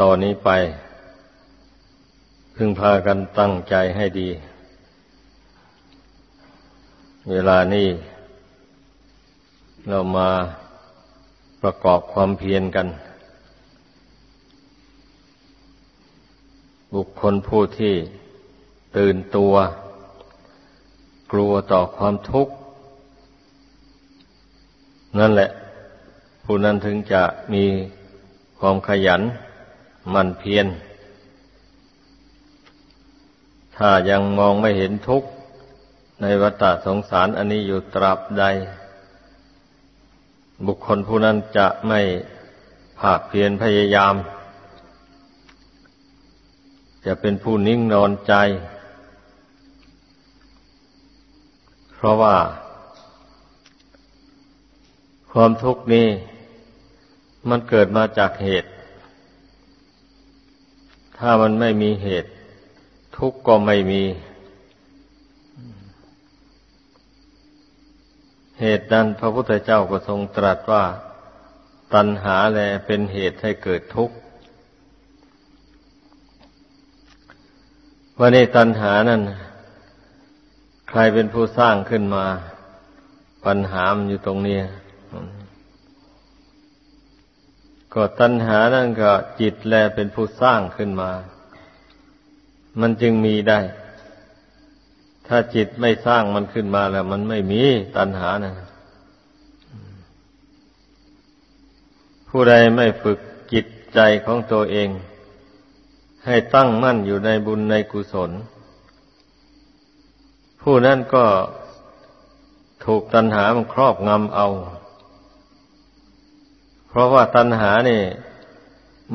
ต่อนนี้ไป พึงพากันตั้งใจให้ดี เวลานี้เรามาประกอบความเพียรกัน บุคคลผู้ที่ตื่นตัว กลัวต่อความทุกข์ นั่นแหละ ผู้นั้นถึงจะมีความขยัน มันเพียร ถ้ายังมองไม่เห็นทุกข์ในวัฏสงสารอันนี้อยู่ตราบใด บุคคลผู้นั้นจะไม่ภาคเพียรพยายาม จะเป็นผู้นิ่งนอนใจ เพราะว่า ความทุกข์นี้มันเกิดมาจากเหตุ ถ้ามันไม่มีเหตุ ทุกข์ก็ไม่มี เหตุนั้นพระพุทธเจ้าก็ทรงตรัสว่า ตัณหาแลเป็นเหตุให้เกิดทุกข์ว่าในตัณหานั้นใครเป็นผู้สร้างขึ้นมา ปัญหามันอยู่ตรงนี้ ก็ตัณหานั่นก็จิตแลเป็นผู้สร้างขึ้นมา มันจึงมีได้ ถ้าจิตไม่สร้างมันขึ้นมาแล้ว มันไม่มีตัณหานะผู้ใดไม่ฝึกจิตใจของตัวเอง ให้ตั้งมั่นอยู่ในบุญในกุศล ผู้นั้นก็ถูกตัณหามันครอบงำเอา ราะว่าตัณหานี่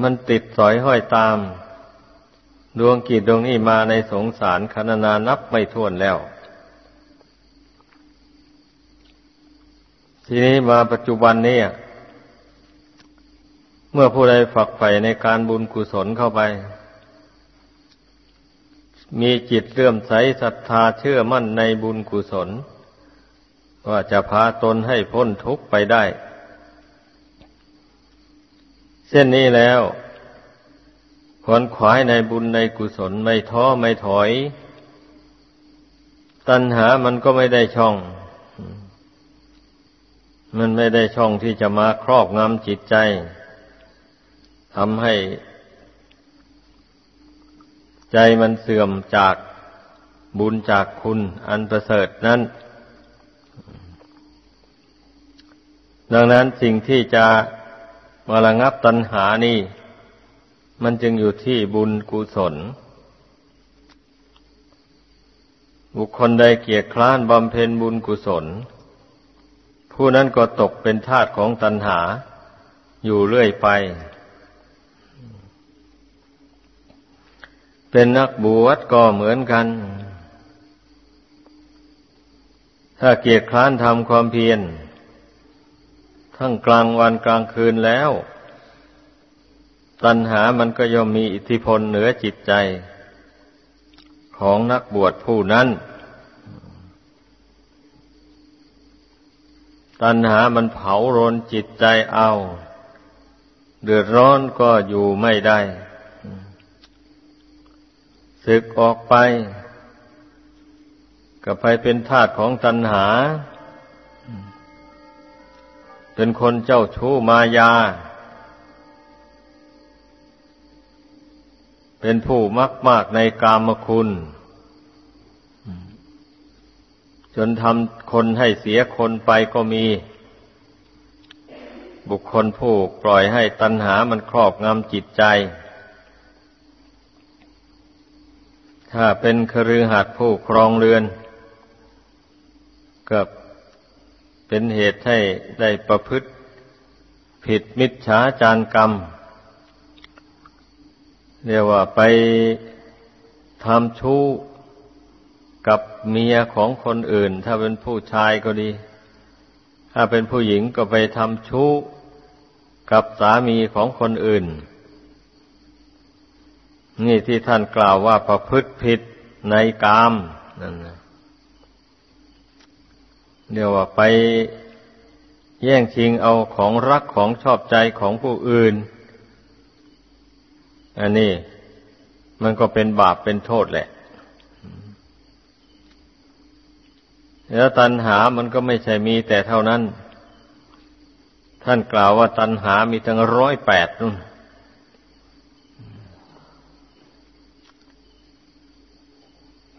มันติดสอยห้อยตาม ดวงกิจดวงนี้มาในสงสารคณนานับไม่ถ้วนแล้ว ทีนี้มาปัจจุบันนี้เมื่อผู้ใดฝักใฝ่ในการบุญกุศลเข้าไป มีจิตเลื่อมใสศรัทธาเชื่อมั่นในบุญกุศล ว่าจะพาตนให้พ้นทุกข์ไปได้ ช่นนี้แล้วขวนขวายในบุญในกุศลไม่ท้อไม่ถอย ตัณหามันก็ไม่ได้ช่อง มันไม่ได้ช่องที่จะมาครอบงำจิตใจทำให้ ใจมันเสื่อมจากบุญจากคุณอันประเสริฐนั้น ดังนั้นสิ่งที่จะ มาระงับตัณหานี่ มันจึงอยู่ที่บุญกุศล บุคคลใดเกียรคร้านบำเพ็ญบุญกุศล ผู้นั้นก็ตกเป็นทาสของตัณหา อยู่เรื่อยไป เป็นนักบวชก็เหมือนกัน ถ้าเกียรคร้านทำความเพียร ทั้งกลางวันกลางคืนแล้ว ตัณหามันก็ย่อมมีอิทธิพลเหนือจิตใจ ของนักบวชผู้นั้น ตัณหามันเผารนจิตใจเอา เดือดร้อนก็อยู่ไม่ได้ศึกออกไป ก็ไปเป็นทาสของตัณหา เป็นคนเจ้าชู้มายา เป็นผู้มักมากในกามคุณ จนทำคนให้เสียคนไปก็มี บุคคลผู้ปล่อยให้ตัณหามันครอบงำจิตใจ ถ้าเป็นครือหัดผู้ครองเรือนกับ เป็นเหตุให้ได้ประพฤติผิดมิจฉาจารกรรม เรียกว่าไปทำชู้กับเมียของคนอื่น ถ้าเป็นผู้ชายก็ดี ถ้าเป็นผู้หญิงก็ไปทำชู้กับสามีของคนอื่น นี่ที่ท่านกล่าวว่าประพฤติผิดในกามนั่นนะ เรียกว่าไปแย่งชิงเอาของรักของชอบใจของผู้อื่น อันนี้มันก็เป็นบาปเป็นโทษแหละ แล้วตัณหามันก็ไม่ใช่มีแต่เท่านั้น ท่านกล่าวว่าตัณหามีทั้งร้อยแปดนู่น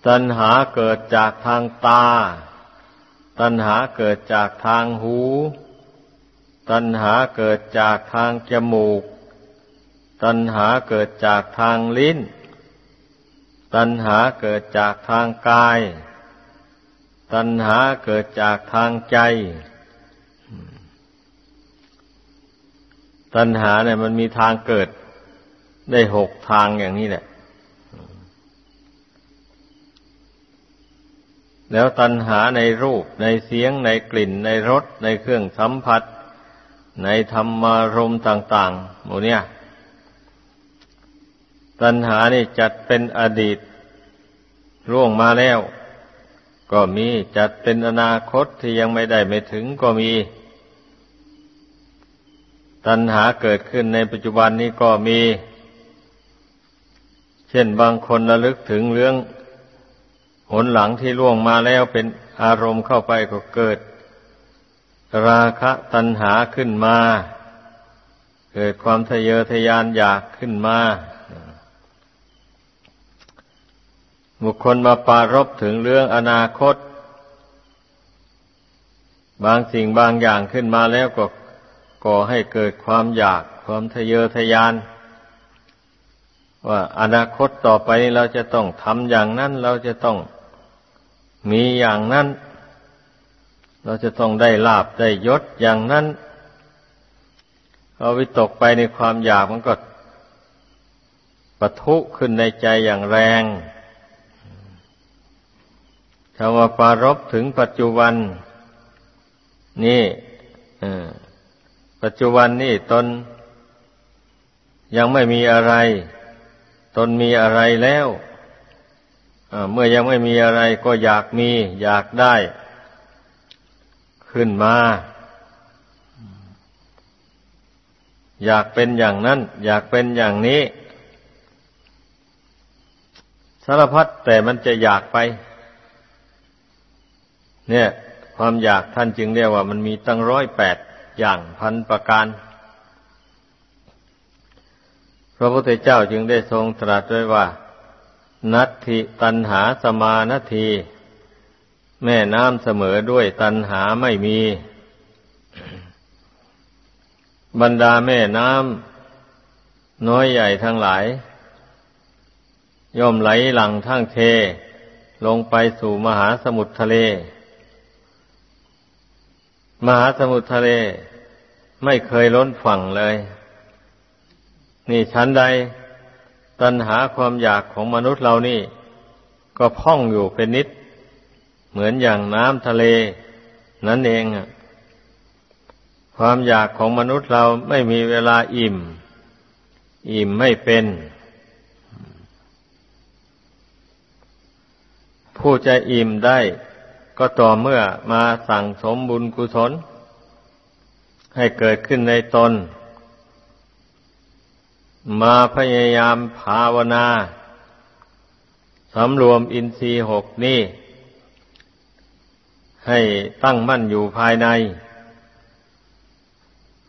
ตัณหาเกิดจากทางตา ตัณหาเกิดจากทางหู ตัณหาเกิดจากทางจมูก ตัณหาเกิดจากทางลิ้น ตัณหาเกิดจากทางกาย ตัณหาเกิดจากทางใจ ตัณหาเนี่ยมันมีทางเกิดได้หกทางอย่างนี้แหละ แล้วตัณหาในรูป ในเสียง ในกลิ่น ในรส ในเครื่องสัมผัส ในธรรมารมต่างๆหมดเนี่ย ตัณหานี่จัดเป็นอดีตร่วงมาแล้ว ก็มีจัดเป็นอนาคตที่ยังไม่ได้ไม่ถึงก็มี ตัณหาเกิดขึ้นในปัจจุบันนี้ก็มี เช่นบางคนระลึกถึงเรื่อง นหลังที่ล่วงมาแล้วเป็นอารมณ์เข้าไปก็เกิด ราคะตัณหาขึ้นมา เกิดความทะเยอทะยานอยากขึ้นมาบุคคลมาปารบถึงเรื่องอนาคต บางสิ่งบางอย่างขึ้นมาแล้วก็ก่อให้เกิดความอยาก ความทะเยอทะยาน ว่าอนาคตต่อไปเราจะต้องทำอย่างนั้น เราจะต้อง มีอย่างนั้น เราจะต้องได้ลาบได้ยศอย่างนั้นเอาวิตกไปในความอยากมันก็ปะทุขึ้นในใจอย่างแรงคำว่าปารบถึงปัจจุบัน นี่ปัจจุบันนี่ตน ยังไม่มีอะไร ตนมีอะไรแล้ว เมื่อยังไม่มีอะไรก็อยากมี อยากได้ ขึ้นมา อยากเป็นอย่างนั้น อยากเป็นอย่างนี้ สารพัดแต่มันจะอยากไป เนี่ย ความอยากท่านจึงเรียกว่ามันมีตั้งร้อยแปดอย่างพันประการพระพุทธเจ้าจึงได้ทรงตรัสไว้ว่า นัตถิตันหาสมานาที แม่น้ำเสมอด้วยตันหาไม่มี บรรดาแม่น้ำน้อยใหญ่ทั้งหลาย ย่อมไหลหลังทั้งเท ลงไปสู่มหาสมุทรทะเล มหาสมุทรทะเล ไม่เคยล้นฝั่งเลย นี่ชั้นใด ตัณหาความอยากของมนุษย์เรานี่ ก็พ่องอยู่เป็นนิด เหมือนอย่างน้ำทะเล นั่นเองความอยากของมนุษย์เราไม่มีเวลาอิ่ม อิ่มไม่เป็น ผู้จะอิ่มได้ก็ต่อเมื่อมาสั่งสมบุญกุศล ให้เกิดขึ้นในตน มาพยายามภาวนาสำรวมอินทรีย์หกนี่ให้ตั้งมั่นอยู่ภายใน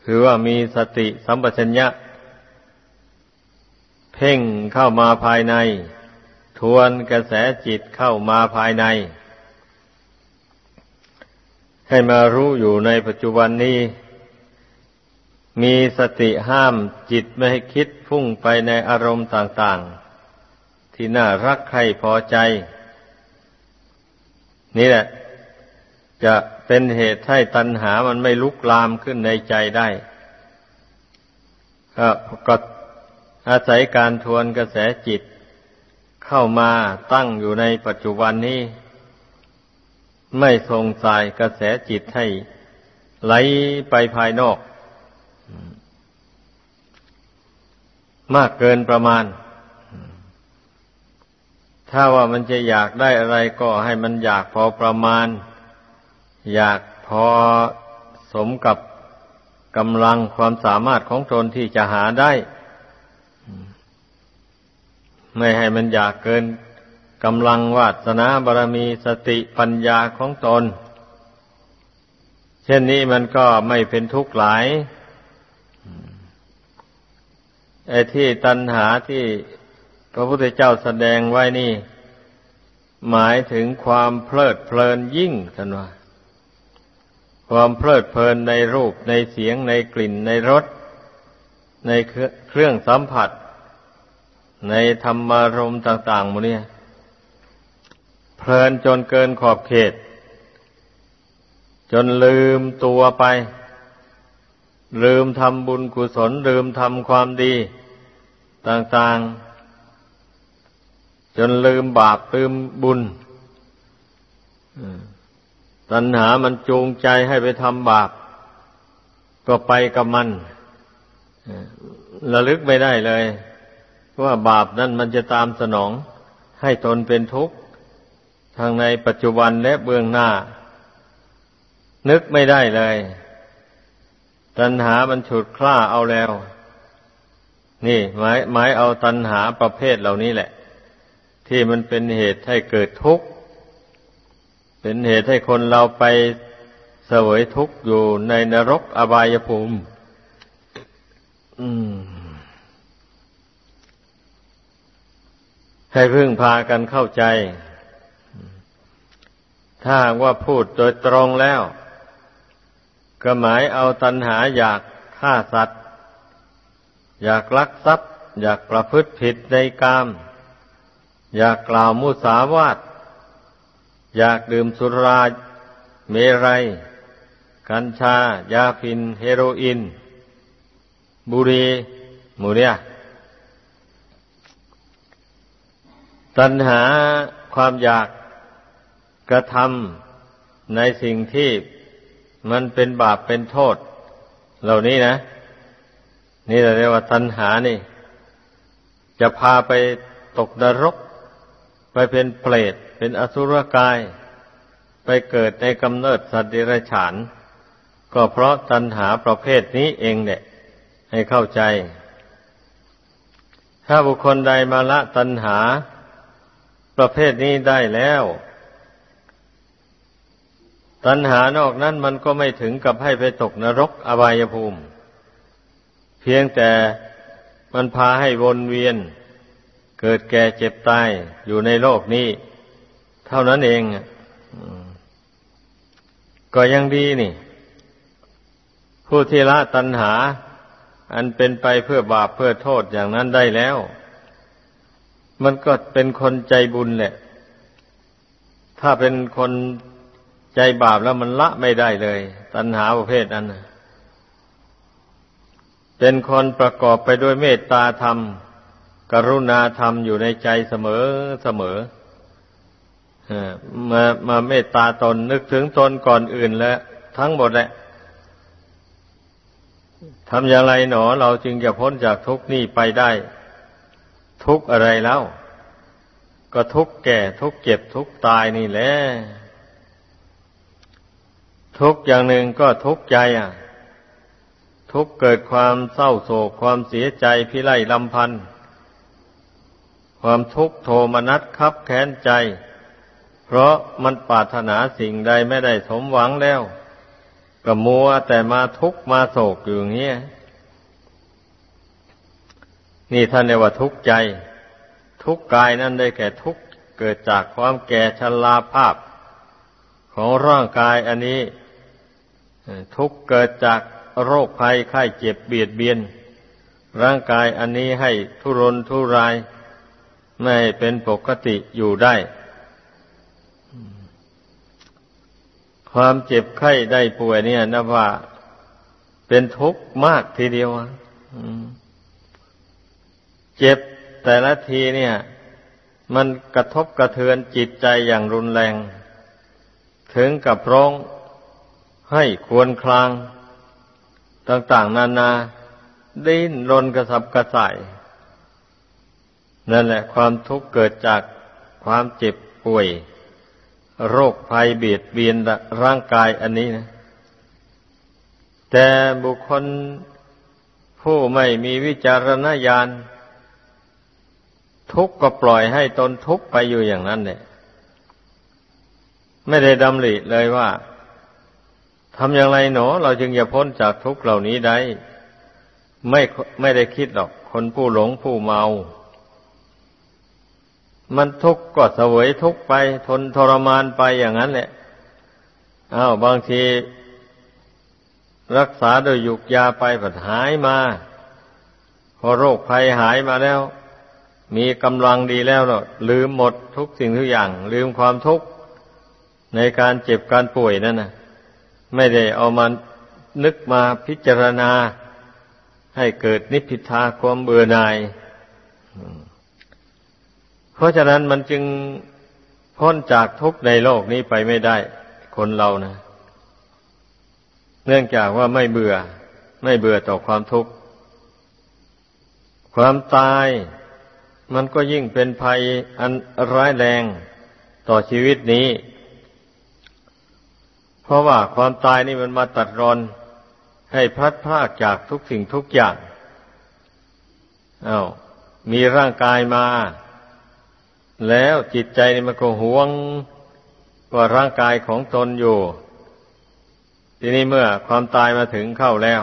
คือว่ามีสติสัมปชัญญะ เพ่งเข้ามาภายใน ทวนกระแสจิตเข้ามาภายใน ให้มารู้อยู่ในปัจจุบันนี้ มีสติห้ามจิตไม่ให้คิดพุ่งไปในอารมณ์ต่างๆ ที่น่ารักใครพอใจ นี่แหละ จะเป็นเหตุให้ตัณหามันไม่ลุกลามขึ้นในใจได้ก็อาศัยการทวนกระแสจิต เข้ามาตั้งอยู่ในปัจจุบันนี้ ไม่ทรงสายกระแสจิตให้ไหลไปภายนอก มากเกินประมาณ ถ้าว่ามันจะอยากได้อะไรก็ให้มันอยากพอประมาณ อยากพอสมกับกำลังความสามารถของตนที่จะหาได้ ไม่ให้มันอยากเกินกำลังวาสนาบารมีสติปัญญาของตน เช่นนี้มันก็ไม่เป็นทุกข์หลาย ไอ้ที่ตัณหาที่พระพุทธเจ้าแสดงไว้นี่ หมายถึงความเพลิดเพลินยิ่งท่านว่าความเพลิดเพลินในรูปในเสียงในกลิ่นในรสในเครื่องสัมผัส ในธรรมารมต่างๆหมดเนี่ยเพลินจนเกินขอบเขต จนลืมตัวไป ลืมทำบุญกุศลลืมทำความดี ต่างๆ จนลืมบาปลืมบุญตัณหามันจูงใจให้ไปทำบาป ก็ไปกับมันระลึกไม่ได้เลย ว่าบาปนั่นมันจะตามสนอง ให้ตนเป็นทุกข์ ทางในปัจจุบันและเบื้องหน้า นึกไม่ได้เลย ตัณหามันฉุดคล้าเอาแล้ว นี่หมายหมายเอาตัณหาประเภทเหล่านี้แหละ ที่มันเป็นเหตุให้เกิดทุกข์ เป็นเหตุให้คนเราไปเสวยทุกข์อยู่ในนรกอบายภูมิให้พึ่งพากันเข้าใจ ถ้าว่าพูดโดยตรงแล้ว ก็หมายเอาตัณหาอยากฆ่าสัตว์ อยากลักทรัพย์ อยากประพฤติผิดในกาม อยากกล่าวมุสาวาทอยากดื่มสุราเมรัย กัญชา ยาพิน เฮโรอีนบุรีหมูเนี่ยตัณหาความอยากกระทำในสิ่งที่ มันเป็นบาปเป็นโทษ เหล่านี้นะ นี่เราเรียกว่าตัณหานี่ จะพาไปตกนรก ไปเป็นเปรตเป็นอสุรกาย ไปเกิดในกำเนิดสัตว์เดรัจฉาน ก็เพราะตัณหาประเภทนี้เองเนี่ยให้เข้าใจ ถ้าบุคคลใดมาละตัณหา ประเภทนี้ได้แล้ว ตัณหานอกนั้นมันก็ไม่ถึงกับให้ไปตกนรกอบายภูมิ เพียงแต่มันพาให้วนเวียน เกิดแก่เจ็บตายอยู่ในโลกนี้ เท่านั้นเองก็ยังดีนี่ ผู้ที่ละตัณหา อันเป็นไปเพื่อบาปเพื่อโทษอย่างนั้นได้แล้ว มันก็เป็นคนใจบุญแหละ ถ้าเป็นคน ใจบาปแล้วมันละไม่ได้เลย ตัณหาประเภทนั้นเป็นคนประกอบไปด้วยเมตตาธรรม กรุณาธรรมอยู่ในใจเสมอเสมอมามาเมตตาตนนึกถึงตนก่อนอื่นแล้วทั้งหมดแหละทำอย่างไรหนอ เราจึงจะพ้นจากทุกนี้ไปได้ ทุกอะไรแล้ว ก็ทุกแก่ทุกเจ็บทุกตายนี่แหละ ทุกอย่างหนึ่งก็ทุกใจอะ ทุกเกิดความเศร้าโศกความเสียใจพิไรลำพันธ์ความทุกข์โทมนัสคับแค้นใจ เพราะมันปรารถนาสิ่งใดไม่ได้สมหวังแล้วก็มัวแต่มาทุกข์มาโศกอยู่อย่างนี้นี่ท่านเรียกว่าทุกข์ใจ ทุกข์กายนั่นได้แก่ทุกข์เกิดจากความแก่ชราภาพ ของร่างกายอันนี้ ทุกเกิดจากโรคภัยไข้เจ็บเบียดเบียน ร่างกายอันนี้ให้ทุรนทุราย ไม่เป็นปกติอยู่ได้ ความเจ็บไข้ได้ป่วยเนี่ยนะว่าเป็นทุกข์มากทีเดียวเจ็บแต่ละทีเนี่ย มันกระทบกระเทือนจิตใจอย่างรุนแรง ถึงกับร้อง ให้ควรคลาง ต่างๆ นานาดิ้นรนกระสับกระส่าย นั่นแหละความทุกข์เกิดจากความเจ็บป่วย โรคภัยเบียดเบียนร่างกายอันนี้นะ แต่บุคคลผู้ไม่มีวิจารณญาณททุกข์ก็ปล่อยให้ตนทุกข์ไปอยู่อย่างนั้นเนี่ยไม่ได้ดำริเลยว่า ทำอย่างไรหนอ เราจึงจะพ้นจากทุกข์เหล่านี้ได้ ไม่ไม่ได้คิดหรอก คนผู้หลงผู้เมา มันทุกข์ก็เสวยทุกข์ไป ทนทรมานไปอย่างนั้นแหละอ้าวบางที รักษาโดยยุกยาไปผัดหายมา พอโรคภัยหายมาแล้ว มีกำลังดีแล้วเนาะลืมหมดทุกสิ่งทุกอย่าง ลืมความทุกข์ในการเจ็บการป่วยนั่นน่ะ ไม่ได้เอามานึกมาพิจารณา ให้เกิดนิพพิทาความเบื่อหน่าย เพราะฉะนั้นมันจึงพ้นจากทุกข์ในโลกนี้ไปไม่ได้ คนเรานะ เนื่องจากว่าไม่เบื่อ ไม่เบื่อต่อความทุกข์ ความตายมันก็ยิ่งเป็นภัยอันร้ายแรงต่อชีวิตนี้ เพราะว่าความตายนี่มันมาตัดรอนให้พลัดพรากจากทุกสิ่งทุกอย่างอา้าวมีร่างกายมา แล้วจิตใจนี่มันก็หวงว่าร่างกายของตนอยู่ ทีนี้เมื่อความตายมาถึงเข้าแล้ว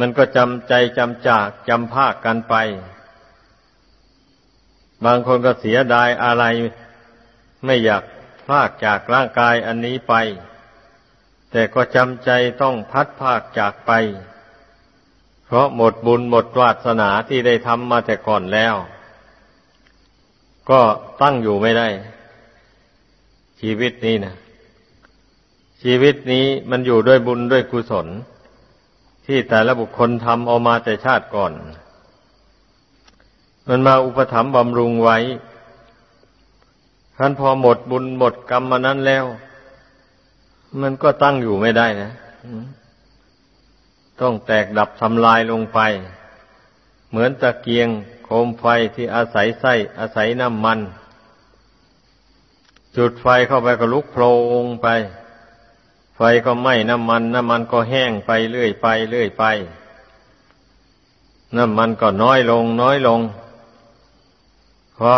มันก็จำใจจำจากจำภาคกันไป บางคนก็เสียดายอะไรไม่อยาก พากจากร่างกายอันนี้ไป แต่ก็จำใจต้องพัดภาคจากไป เพราะหมดบุญหมดวาสนาที่ได้ทำมาแต่ก่อนแล้ว ก็ตั้งอยู่ไม่ได้ ชีวิตนี้นะชีวิตนี้มันอยู่ด้วยบุญด้วยกุศล ที่แต่ละบุคคลทำเอามาแต่ชาติก่อน มันมาอุปถัมภ์บำรุงไว้ ท่านพอหมดบุญหมดกรรมมานั้นแล้ว มันก็ตั้งอยู่ไม่ได้นะต้องแตกดับทำลายลงไป เหมือนตะเกียงโคมไฟที่อาศัยไส้อาศัยน้ำมัน จุดไฟเข้าไปก็ลุกโพลงไป ไฟก็ไหม้น้ำมันน้ำมันก็แห้งไปเรื่อยไปเรื่อยไป น้ำมันก็น้อยลง น้อยลงพอ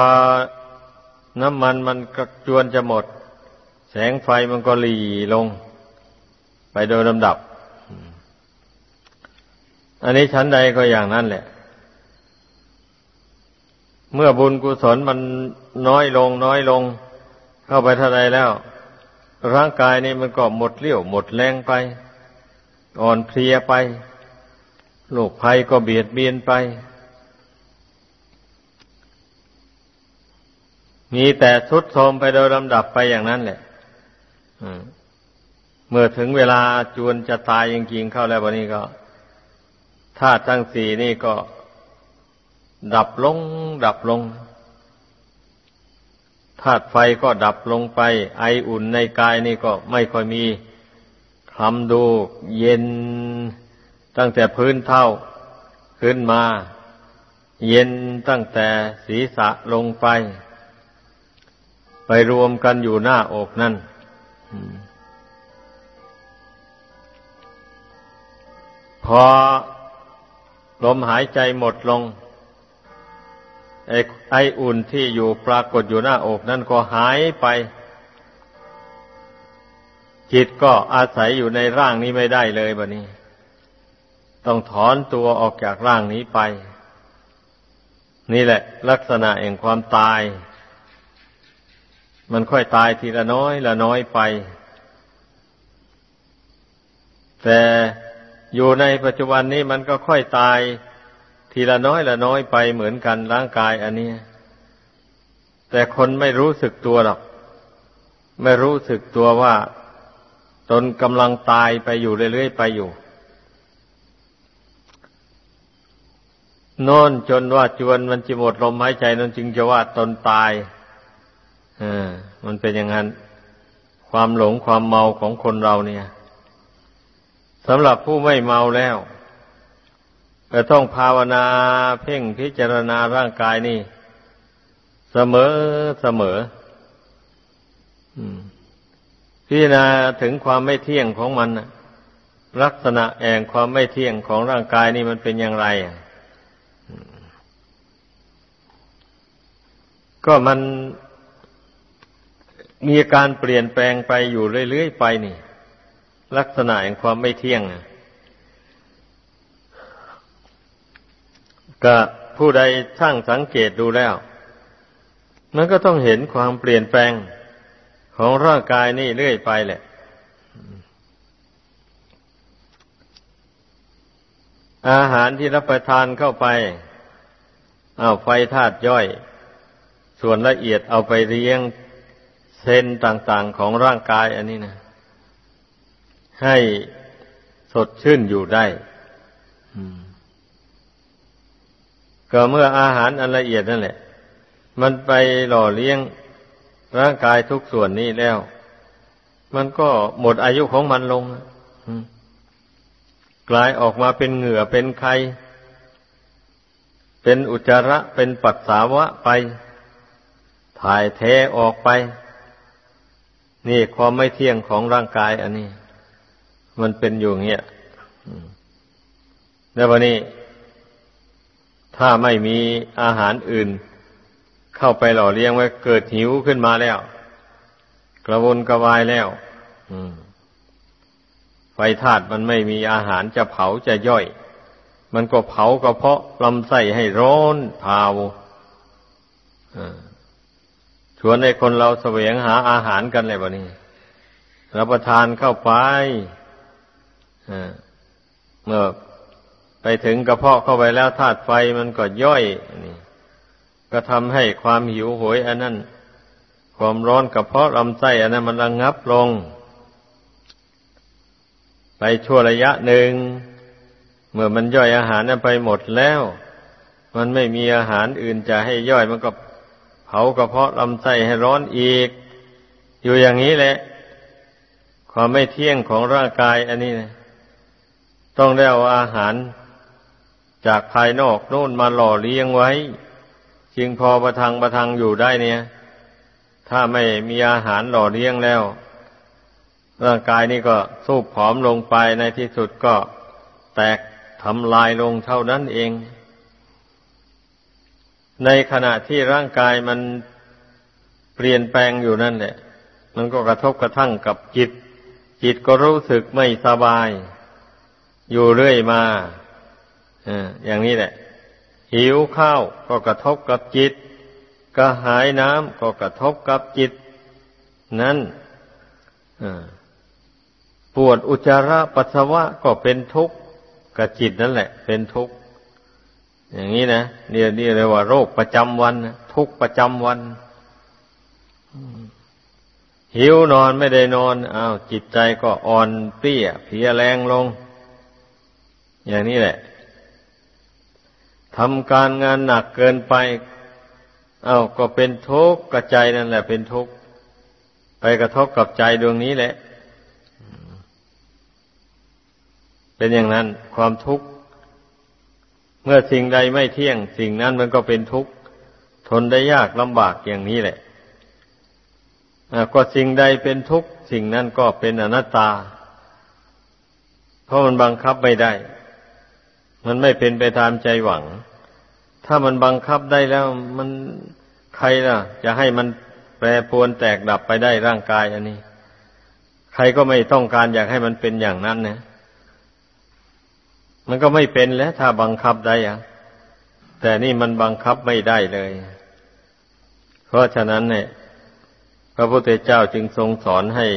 น้ำมันมันกระจวนจะหมด แสงไฟมันก็หลีลง ไปโดยลำดับ อันนี้ชั้นใดก็อย่างนั้นแหละ เมื่อบุญกุศลมันน้อยลง น้อยลง เข้าไปเท่าใดแล้ว ร่างกายนี่มันก็หมดเลี้ยว หมดแรงไป อ่อนเพลียไปโรคภัยก็เบียดเบียนไป มีแต่ทุดโทมไปโดยลำดับไปอย่างนั้นแหละเมื่อถึงเวลาจวนจะตายจริงๆเข้าแล้ววันนี้ก็ธาตุทั้งสี่นี่ก็ ดับลง ดับลงธาตุไฟก็ดับลงไป ไออุ่นในกายนี่ก็ไม่ค่อยมีคลำดูเย็นตั้งแต่พื้นเท่าขึ้นมา เย็นตั้งแต่ศีรษะลงไป รวมกันอยู่หน้าอกนั่นพอลมหายใจหมดลง ไอ้ไออุ่นที่อยู่ปรากฏอยู่หน้าอกนั่นก็หายไป จิตก็อาศัยอยู่ในร่างนี้ไม่ได้เลยบะนี้ ต้องถอนตัวออกจากร่างนี้ไป นี่แหละ ลักษณะแห่งความตาย มันค่อยตายทีละน้อยละน้อยไป แต่อยู่ในปัจจุบันนี้มันก็ค่อยตาย ทีละน้อยละน้อยไปเหมือนกันร่างกายอันนี้ แต่คนไม่รู้สึกตัวหรอก ไม่รู้สึกตัวว่าตนกำลังตายไปอยู่เรื่อยๆไปอยู่โน่นจนว่าจวนมันจะหมดลมหายใจนั่นจึงจะว่าตนตาย มันเป็นอย่างนั้น ความหลงความเมาของคนเราเนี่ยสำหรับผู้ไม่เมาแล้วจะต้องภาวนาเพ่งพิจารณาร่างกายนี่ เสมอเสมอพิจารณาถึงความไม่เที่ยงของมันลักษณะแห่งความไม่เที่ยงของร่างกายนี่มันเป็นอย่างไรก็มัน มีการเปลี่ยนแปลงไปอยู่เรื่อยๆไปนี่ ลักษณะแห่งความไม่เที่ยงก็ผู้ใดช่างสังเกตดูแล้ว มันก็ต้องเห็นความเปลี่ยนแปลงของร่างกายนี่เรื่อยไปแหละ อาหารที่รับประทานเข้าไป เอาไฟธาตุย่อย ส่วนละเอียดเอาไปเลี้ยง เซนต่างๆของร่างกายอันนี้นะ ให้สดชื่นอยู่ได้ก็เมื่ออาหารอันละเอียดนั่นแหละ มันไปหล่อเลี้ยงร่างกายทุกส่วนนี้แล้ว มันก็หมดอายุของมันลงกลายออกมาเป็นเหงื่อเป็นไขเป็นอุจจาระเป็นปัสสาวะไป ถ่ายเทออกไป นี่ความไม่เที่ยงของร่างกายอันนี้ มันเป็นอยู่เงี้ยแล้ววันนี้ ถ้าไม่มีอาหารอื่น เข้าไปหล่อเลี้ยงไว้เกิดหิวขึ้นมาแล้ว กระวนกระวายแล้วไฟธาตุมันไม่มีอาหารจะเผาจะย่อย มันก็เผากระเพาะลำไส้ให้ร้อนเผา ชวนให้คนเราเสวงหาอาหารกันเลยบะนี้รับประทานเข้าไปเมื่อไปถึงกระเพาะเข้าไปแล้วธาตุไฟมันก็ย่อยนี่ก็ทำให้ความหิวโหย อันนั้น ความร้อนกระเพาะลำไส้อันนั้นมันระงงับลง ไปชั่วระยะหนึ่ง เมื่อมันย่อยอาหารนั้นไปหมดแล้ว มันไม่มีอาหารอื่นจะให้ย่อยมันก็ ผากระเพาะลำไส้ให้ร้อนอีก อยู่อย่างนี้แหละ ความไม่เที่ยงของร่างกายอันนี้นะต้องได้เอาอาหารจากภายนอกโน่นมาหล่อเลี้ยงไว้ จึงพอประทังประทังอยู่ได้เนี่ย ถ้าไม่มีอาหารหล่อเลี้ยงแล้ว ร่างกายนี้ก็สูบผอมลงไปในที่สุดก็แตกทำลายลงเท่านั้นเอง ในขณะที่ร่างกายมันเปลี่ยนแปลงอยู่นั่นแหละ มันก็กระทบกระทั่งกับจิต จิตก็รู้สึกไม่สบาย อยู่เรื่อยมาอย่างนี้แหละ หิวข้าวก็กระทบกับจิต กระหายน้ำก็กระทบกับจิต นั้นปวดอุจจาระปัสสาวะก็เป็นทุกข์กับจิตนั่นแหละ เป็นทุกข์ อย่างนี้นะเนี่ยนี่เรียกว่าโรคประจำวันทุกประจำวันหิวนอนไม่ได้นอนอ้าวจิตใจก็อ่อนเปี้ยเพียแรงลง อย่างนี้แหละทำการงานหนักเกินไปอา้าวก็เป็นทุกข์กับใจนั่นแหละ เป็นทุกข์ไปกระทบกับใจดวงนี้แหละ เป็นอย่างนั้นความทุกข์ เมื่อสิ่งใดไม่เที่ยง สิ่งนั้นมันก็เป็นทุกข์ทนได้ยากลำบากอย่างนี้แหละก็สิ่งใดเป็นทุกข์สิ่งนั้นก็เป็นอนัตตา เพราะมันบังคับไม่ได้ มันไม่เป็นไปตามใจหวัง ถ้ามันบังคับได้แล้วมันใครล่ะ จะให้มันแปรปรวนแตกดับไปได้ร่างกายอันนี้ ใครก็ไม่ต้องการอยากให้มันเป็นอย่างนั้นนะ มันก็ไม่เป็นแล้ว ถ้าบังคับได้อะแต่นี่มันบังคับไม่ได้เลย เพราะฉะนั้นเนี่ย พระพุทธเจ้าจึงทรงสอนให้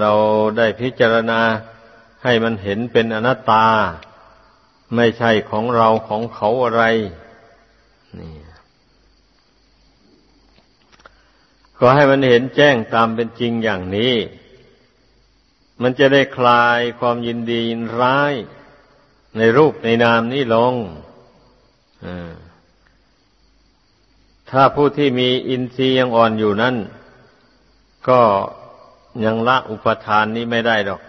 เราได้พิจารณาให้มันเห็นเป็นอนัตตา ไม่ใช่ของเราของเขาอะไร นี่ก็ให้มันเห็นแจ้งตามเป็นจริงอย่างนี้ มันจะได้คลายความยินดียินร้าย ในรูปในนามนี้ลงถ้าผู้ที่มีอินทรีย์ยังอ่อนอยู่นั้น ก็ยังละอุปทานนี้ไม่ได้ดอก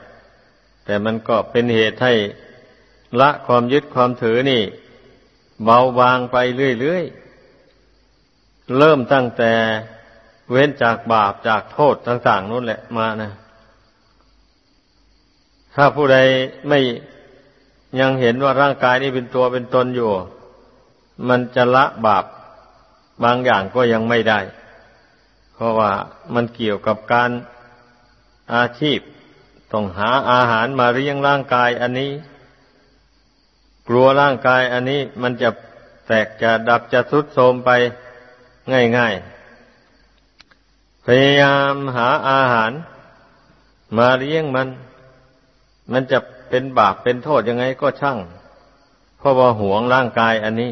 แต่มันก็เป็นเหตุให้ละความยึดความถือนี่ เบาบางไปเรื่อยๆ เริ่มตั้งแต่เว้นจากบาปจากโทษต่างๆนู่นแหละมานะ ถ้าผู้ใดไม่ ยังเห็นว่าร่างกายนี้เป็นตัวเป็นตนอยู่ มันจะละบาปบางอย่างก็ยังไม่ได้ เพราะว่ามันเกี่ยวกับการอาชีพ ต้องหาอาหารมาเลี้ยงร่างกายอันนี้ กลัวร่างกายอันนี้มันจะแตกจะดับจะทรุดโทรมไปง่ายๆ พยายามหาอาหาร มาเลี้ยงมัน มันจะ เป็นบาปเป็นโทษยังไงก็ช่าง เพราะว่าหวงร่างกายอันนี้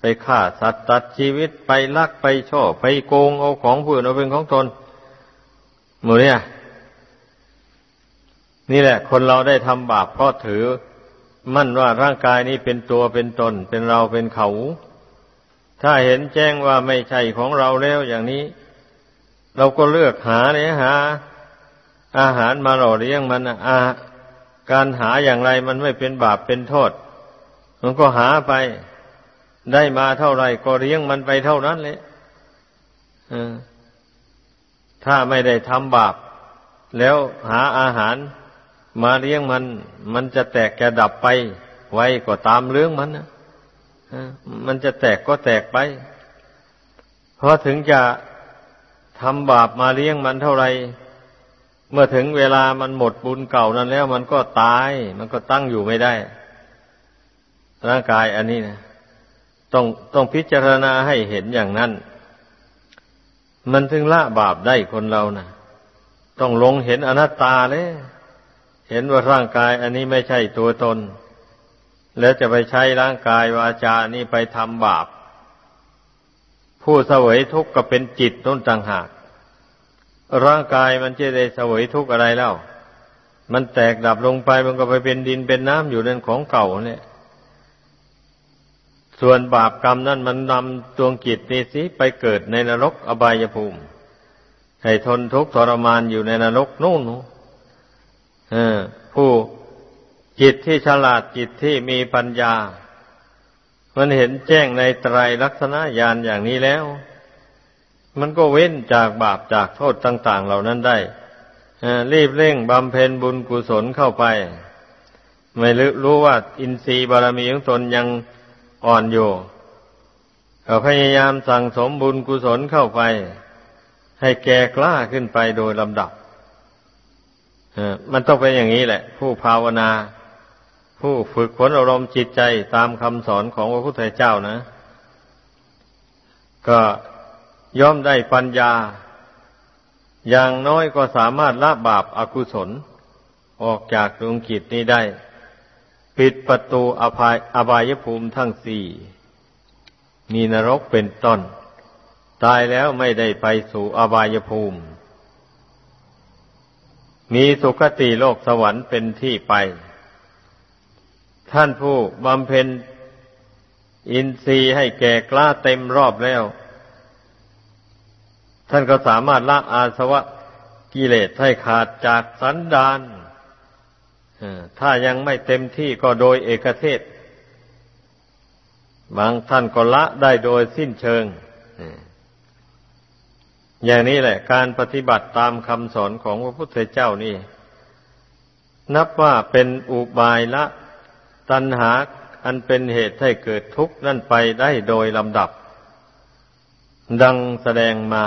ไปฆ่าสัตว์ตัดชีวิตไปลักไปช่อไปโกงเอาของผู้อื่นเอาเป็นของตนหมดเนี่ยนี่แหละ คนเราได้ทำบาปเพราะถือ มั่นว่าร่างกายนี้เป็นตัวเป็นตน เป็นเราเป็นเขา ถ้าเห็นแจ้งว่าไม่ใช่ของเราแล้วอย่างนี้ เราก็เลือกหาเนี่ยหา อาหารมาหล่อเลี้ยงมันอา การหาอย่างไรมันไม่เป็นบาปเป็นโทษ มันก็หาไป ได้มาเท่าไรก็เลี้ยงมันไปเท่านั้นเลยถ้าไม่ได้ทำบาป แล้วหาอาหารมาเลี้ยงมัน มันจะแตกจะดับไป ไว้ก็ตามเรื่องมันนะมันจะแตกก็แตกไป เพราะถึงจะทำบาปมาเลี้ยงมันเท่าไร เมื่อถึงเวลามันหมดบุญเก่านั้นแล้ว มันก็ตาย มันก็ตั้งอยู่ไม่ได้ ร่างกายอันนี้นะต้องต้องพิจารณาให้เห็นอย่างนั้น มันถึงละบาปได้คนเรานะ่ะ ต้องลงเห็นอนัตตาเลย เห็นว่าร่างกายอันนี้ไม่ใช่ตัวตน แล้วจะไปใช้ร่างกายวาจานี้ไปทำบาป ผู้เสวยทุกข์ก็เป็นจิตต้นต่างหาก ร่างกายมันจะได้เสวยทุกข์อะไรแล้ว มันแตกดับลงไปมันก็ไปเป็นดินเป็นน้ำอยู่นั่นของเก่าเนี่ย ส่วนบาปกรรมนั่นมันนำดวงจิตนี้สิไปเกิดในนรกอบายภูมิ ให้ทนทุกข์ทรมานอยู่ในนรกนู่นเออผู้จิตที่ฉลาดจิตที่มีปัญญา มันเห็นแจ้งในไตรลักษณะญาณอย่างนี้แล้ว มันก็เว้นจากบาปจากโทษต่าง ๆ เหล่านั้นได้รีบเร่งบำเพ็ญบุญกุศลเข้าไป ไม่รู้ว่าอินทรีย์บารมีของตนยังอ่อนอยู่ก็พยายามสั่งสมบุญกุศลเข้าไป ให้แก่กล้าขึ้นไปโดยลำดับมันต้องเป็นอย่างนี้แหละ ผู้ภาวนา ผู้ฝึกฝนอารมณ์จิตใจตามคำสอนของพระพุทธเจ้านะ ก็ ย่อมได้ปัญญา อย่างน้อยก็สามารถละบาปอากุศล ออกจากดวงกิจนี้ได้ ปิดประตูอภายอบายภูมิทั้งสี่ มีนรกเป็นต้น ตายแล้วไม่ได้ไปสู่อบายภูมิ มีสุคติโลกสวรรค์เป็นที่ไป ท่านผู้บำเพ็ญอินทรีย์ให้แก่กล้าเต็มรอบแล้ว ท่านก็สามารถละอาสวะกิเลสให้ขาดจากสันดานถ้ายังไม่เต็มที่ก็โดยเอกเทศ บางท่านก็ละได้โดยสิ้นเชิง อย่างนี้แหละ การปฏิบัติตามคำสอนของพระพุทธเจ้านี่ นับว่าเป็นอุบายละตัณหาอันเป็นเหตุให้เกิดทุกข์นั่นไปได้โดยลำดับ ดังแสดงมา